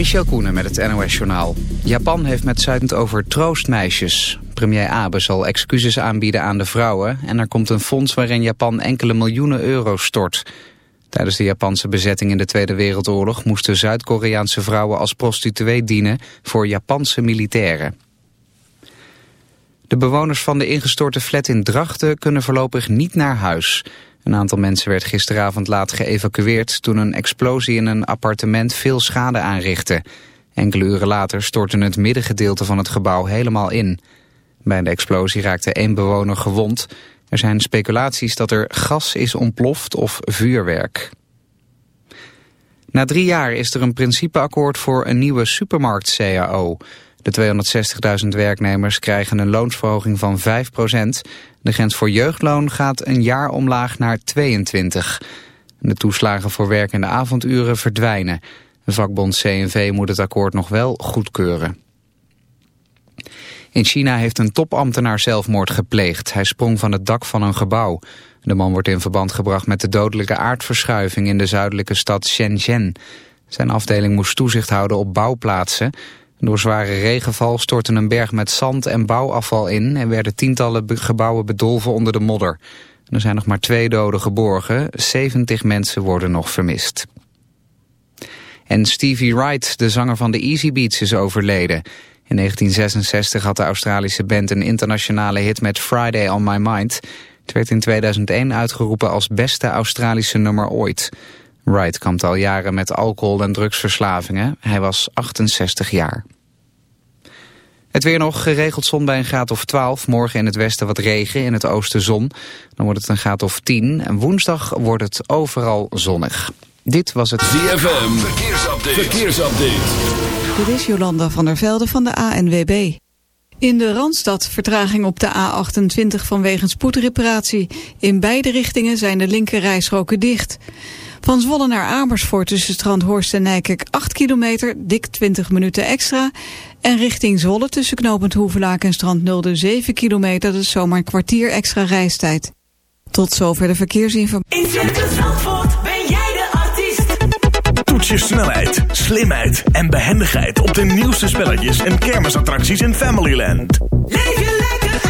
Michel Koenen met het NOS-journaal. Japan heeft met Zuidend over troostmeisjes. Premier Abe zal excuses aanbieden aan de vrouwen... en er komt een fonds waarin Japan enkele miljoenen euro's stort. Tijdens de Japanse bezetting in de Tweede Wereldoorlog... moesten Zuid-Koreaanse vrouwen als prostituee dienen voor Japanse militairen. De bewoners van de ingestorte flat in Drachten kunnen voorlopig niet naar huis... Een aantal mensen werd gisteravond laat geëvacueerd toen een explosie in een appartement veel schade aanrichtte. Enkele uren later stortte het middengedeelte van het gebouw helemaal in. Bij de explosie raakte één bewoner gewond. Er zijn speculaties dat er gas is ontploft of vuurwerk. Na drie jaar is er een principeakkoord voor een nieuwe supermarkt-CAO. De 260.000 werknemers krijgen een loonsverhoging van 5 De grens voor jeugdloon gaat een jaar omlaag naar 22. De toeslagen voor werk in de avonduren verdwijnen. De vakbond CNV moet het akkoord nog wel goedkeuren. In China heeft een topambtenaar zelfmoord gepleegd. Hij sprong van het dak van een gebouw. De man wordt in verband gebracht met de dodelijke aardverschuiving in de zuidelijke stad Shenzhen. Zijn afdeling moest toezicht houden op bouwplaatsen. Door zware regenval stortte een berg met zand en bouwafval in... en werden tientallen gebouwen bedolven onder de modder. Er zijn nog maar twee doden geborgen. 70 mensen worden nog vermist. En Stevie Wright, de zanger van de Easy Beats, is overleden. In 1966 had de Australische band een internationale hit met Friday on My Mind. Het werd in 2001 uitgeroepen als beste Australische nummer ooit... Wright kampt al jaren met alcohol- en drugsverslavingen. Hij was 68 jaar. Het weer nog geregeld zon bij een graad of 12. Morgen in het westen wat regen, in het oosten zon. Dan wordt het een graad of 10. En woensdag wordt het overal zonnig. Dit was het ZFM. Verkeersupdate. Verkeersupdate. Dit is Jolanda van der Velde van de ANWB. In de Randstad vertraging op de A28 vanwege spoedreparatie. In beide richtingen zijn de linker rijstroken dicht. Van Zwolle naar Amersfoort tussen Strandhorst en Nijkerk 8 kilometer, dik 20 minuten extra. En richting Zwolle tussen Knopend Hoevelaak en Strand Nulde 7 kilometer, dat is zomaar een kwartier extra reistijd. Tot zover de verkeersinformatie. In Circus Zandvoort ben jij de artiest. Toets je snelheid, slimheid en behendigheid op de nieuwste spelletjes en kermisattracties in Familyland. Leef je lekker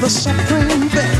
The supreme best.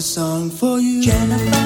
a song for you. Jennifer.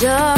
Dark.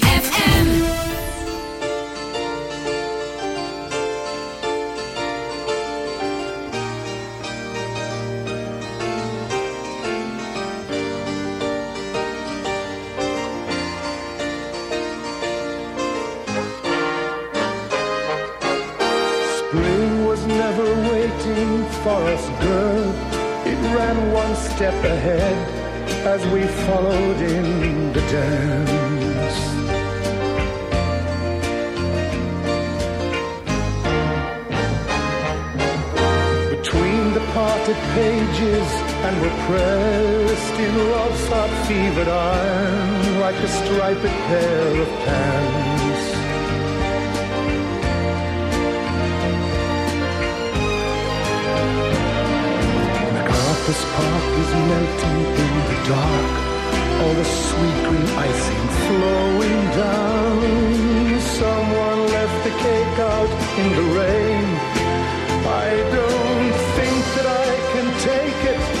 Hot fevered iron like a striped pair of pants. MacArthur's Park is melting in the dark. All the sweet green icing flowing down. Someone left the cake out in the rain. I don't think that I can take it,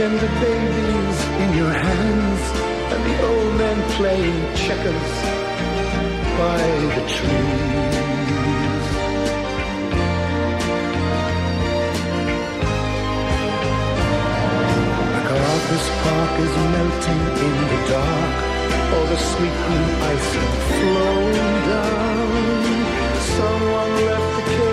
Like tender babies in your hands, and the old men playing checkers by the trees. MacArthur's Park is melting in the dark. All the sweet green icing flowing down. Someone left the cake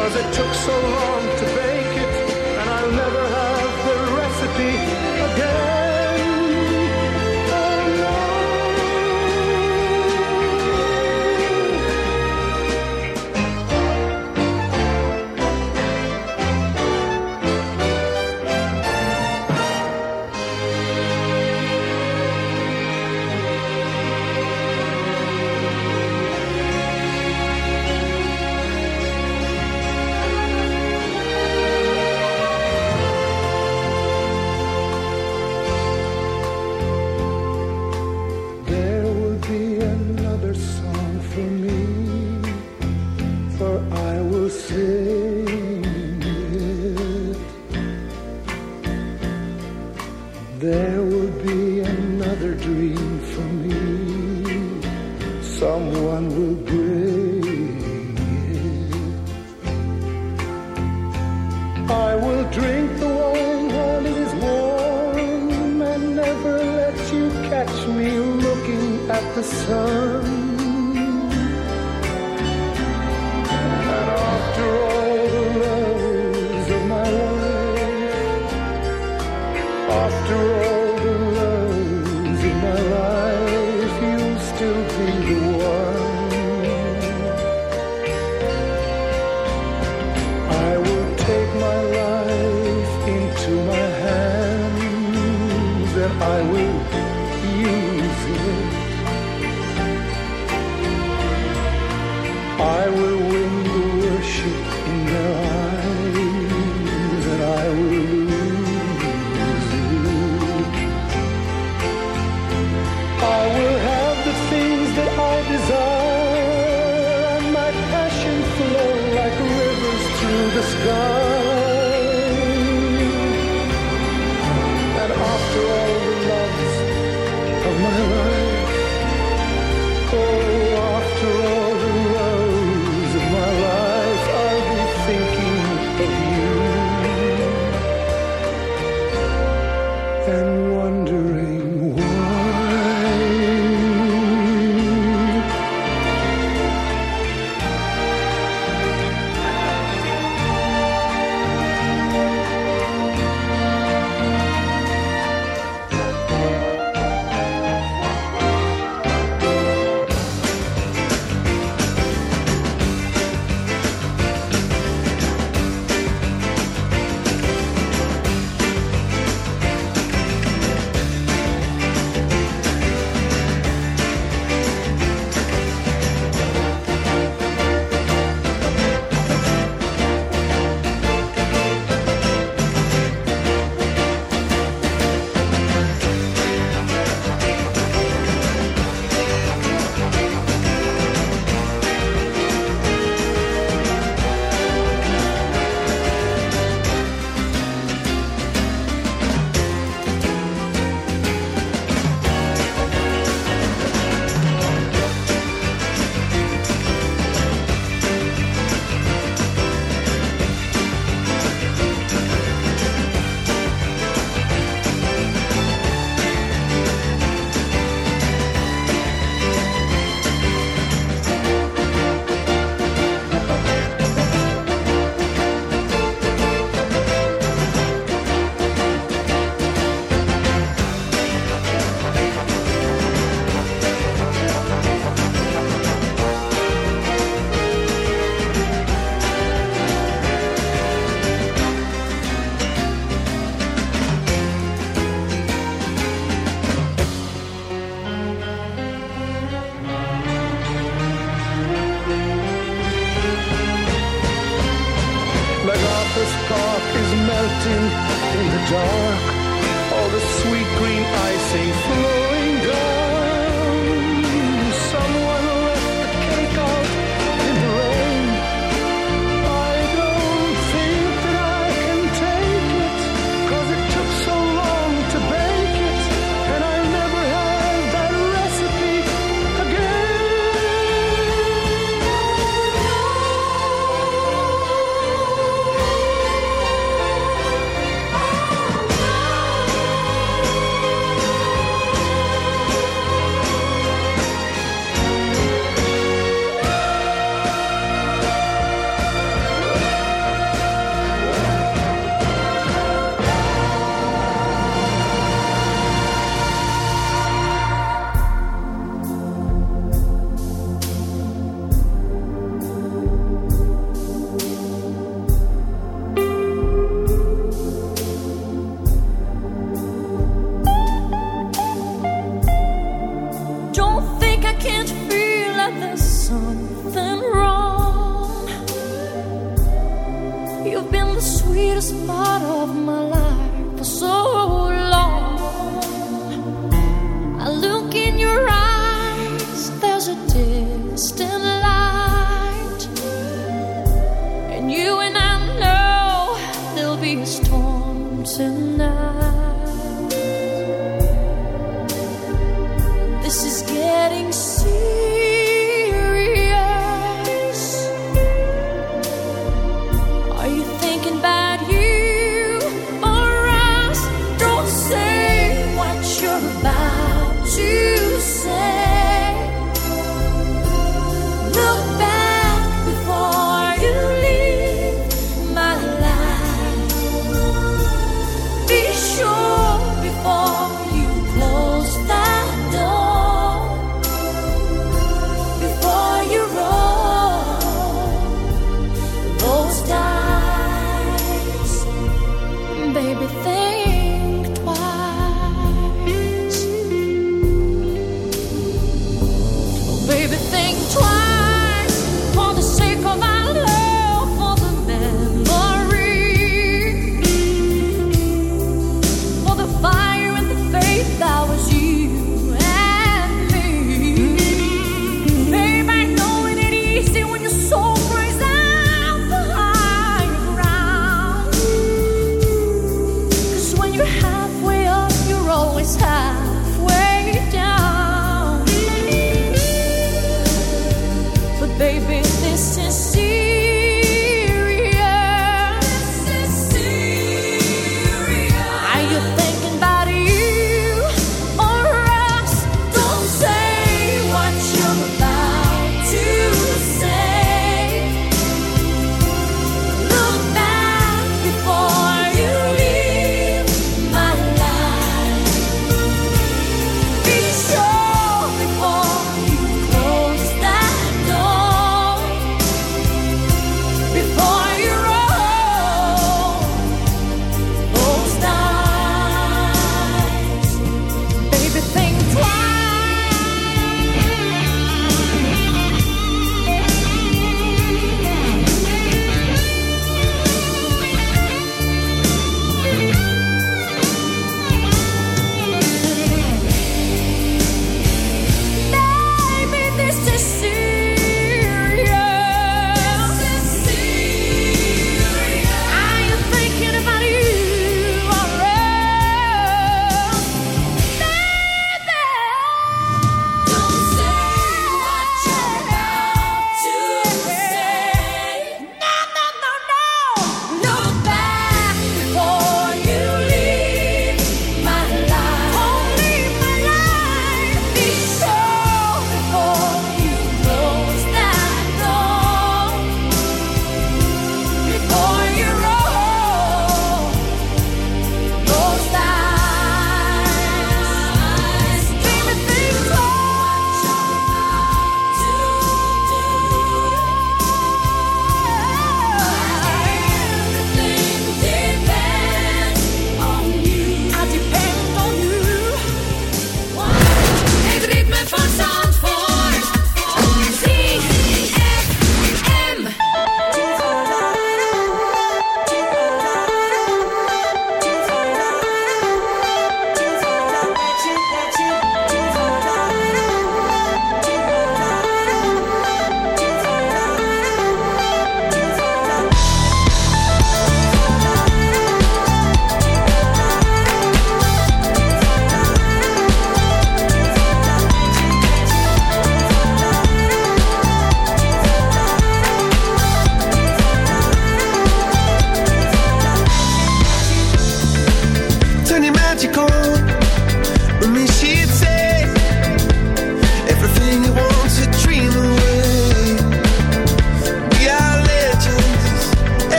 cause it took so long to bake it, and I'll never have the recipe again.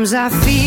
Sometimes I feel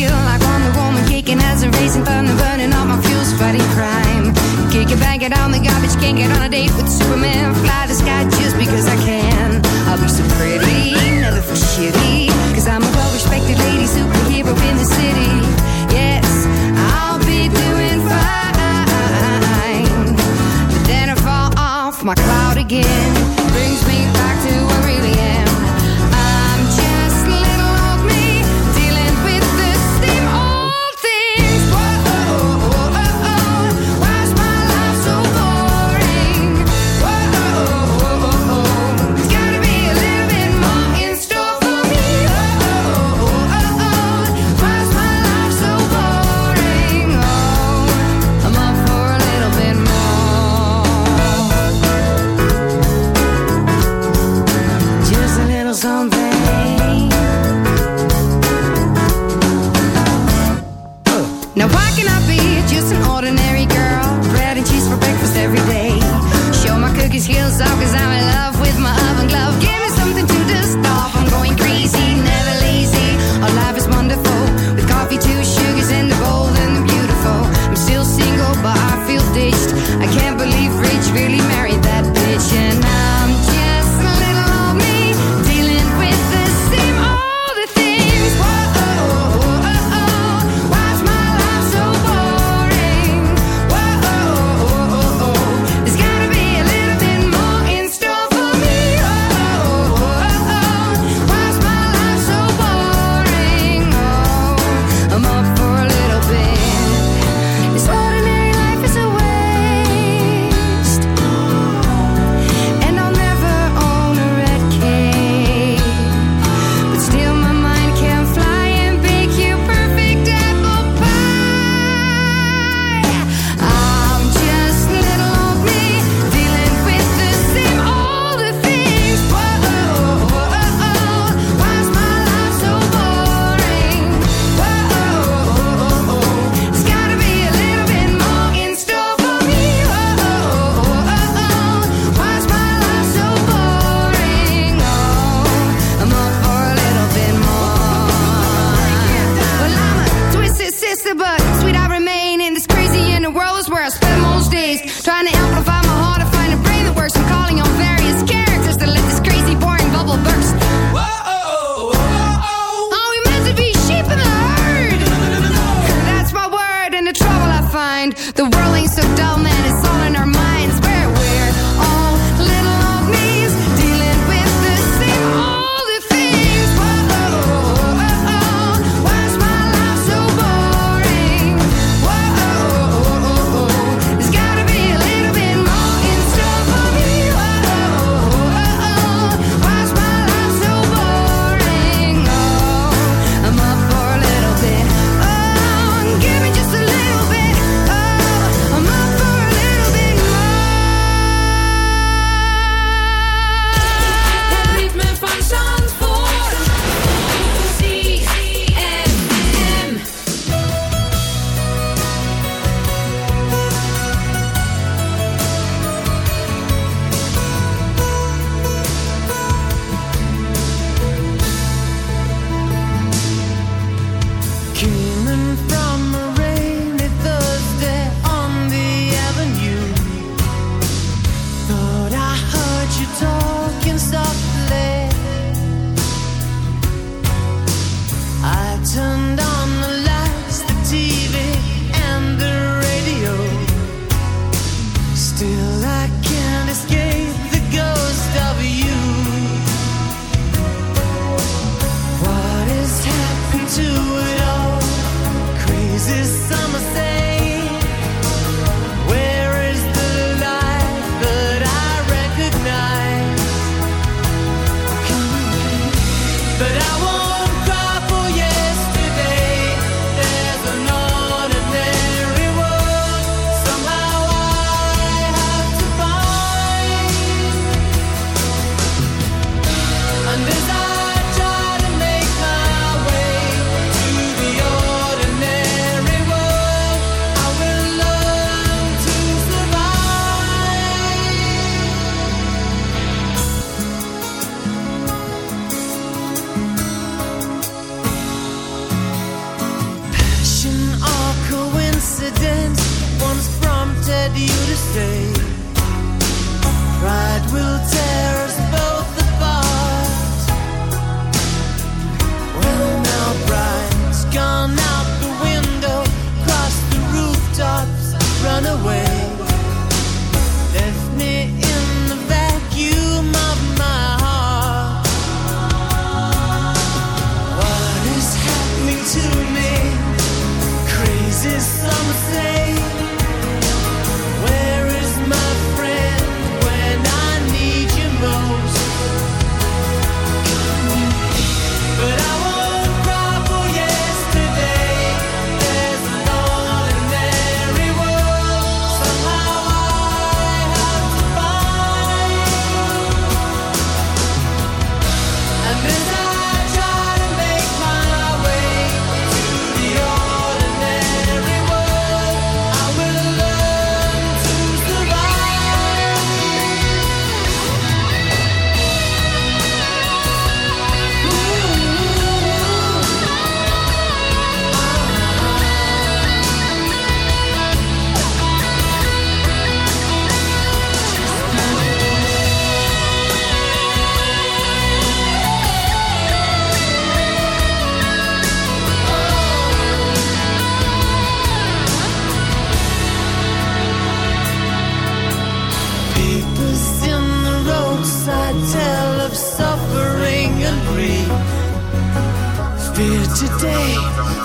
fear today,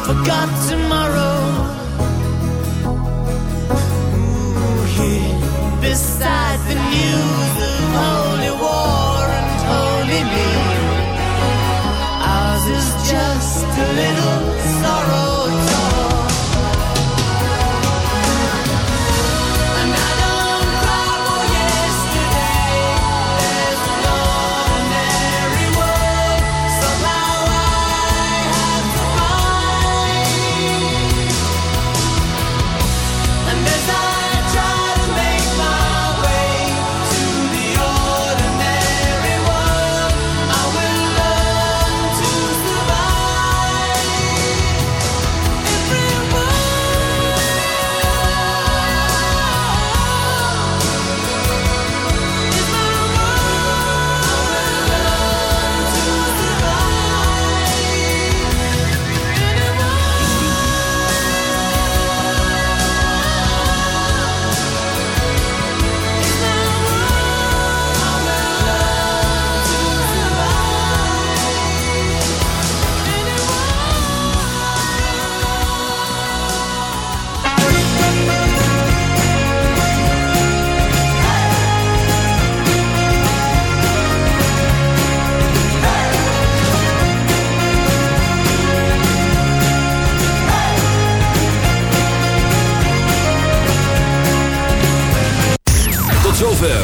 forgot tomorrow.